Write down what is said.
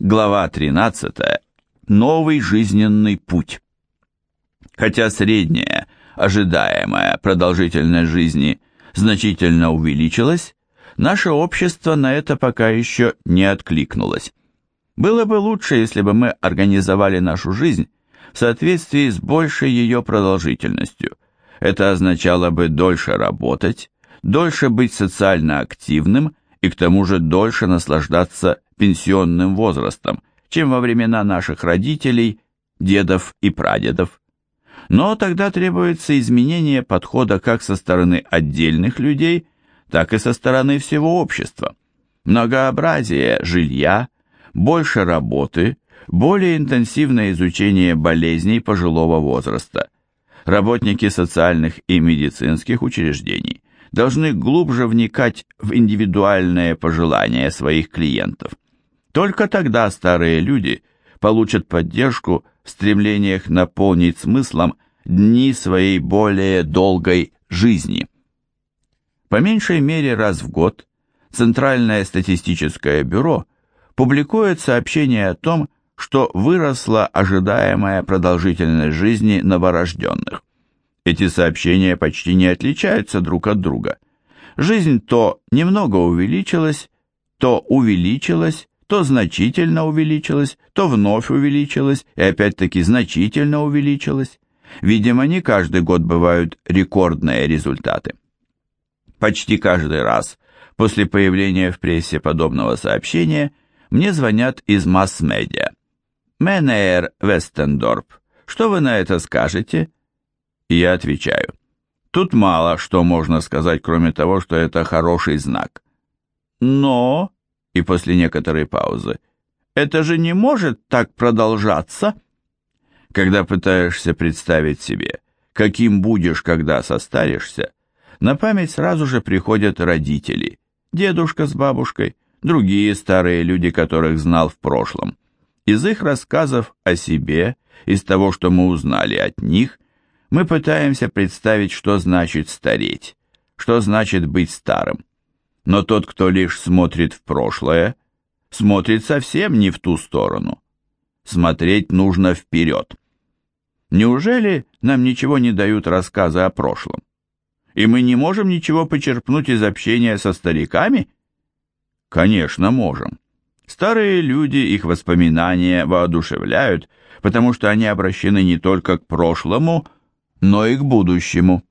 Глава 13. Новый жизненный путь. Хотя средняя, ожидаемая продолжительность жизни значительно увеличилась, наше общество на это пока еще не откликнулось. Было бы лучше, если бы мы организовали нашу жизнь в соответствии с большей ее продолжительностью. Это означало бы дольше работать, дольше быть социально активным и к тому же дольше наслаждаться пенсионным возрастом, чем во времена наших родителей, дедов и прадедов. Но тогда требуется изменение подхода как со стороны отдельных людей, так и со стороны всего общества. Многообразие жилья, больше работы, более интенсивное изучение болезней пожилого возраста. Работники социальных и медицинских учреждений должны глубже вникать в индивидуальные пожелания своих клиентов. Только тогда старые люди получат поддержку в стремлениях наполнить смыслом дни своей более долгой жизни. По меньшей мере раз в год Центральное статистическое бюро публикует сообщение о том, что выросла ожидаемая продолжительность жизни новорожденных. Эти сообщения почти не отличаются друг от друга. Жизнь то немного увеличилась, то увеличилась, то значительно увеличилась, то вновь увеличилась и опять-таки значительно увеличилась. Видимо, не каждый год бывают рекордные результаты. Почти каждый раз после появления в прессе подобного сообщения мне звонят из масс-медиа. «Менеер Вестендорп, что вы на это скажете?» Я отвечаю. Тут мало что можно сказать, кроме того, что это хороший знак. Но, и после некоторой паузы, это же не может так продолжаться. Когда пытаешься представить себе, каким будешь, когда состаришься, на память сразу же приходят родители, дедушка с бабушкой, другие старые люди, которых знал в прошлом. Из их рассказов о себе, из того, что мы узнали от них – мы пытаемся представить, что значит стареть, что значит быть старым. Но тот, кто лишь смотрит в прошлое, смотрит совсем не в ту сторону. Смотреть нужно вперед. Неужели нам ничего не дают рассказы о прошлом? И мы не можем ничего почерпнуть из общения со стариками? Конечно, можем. Старые люди, их воспоминания воодушевляют, потому что они обращены не только к прошлому, но и к будущему.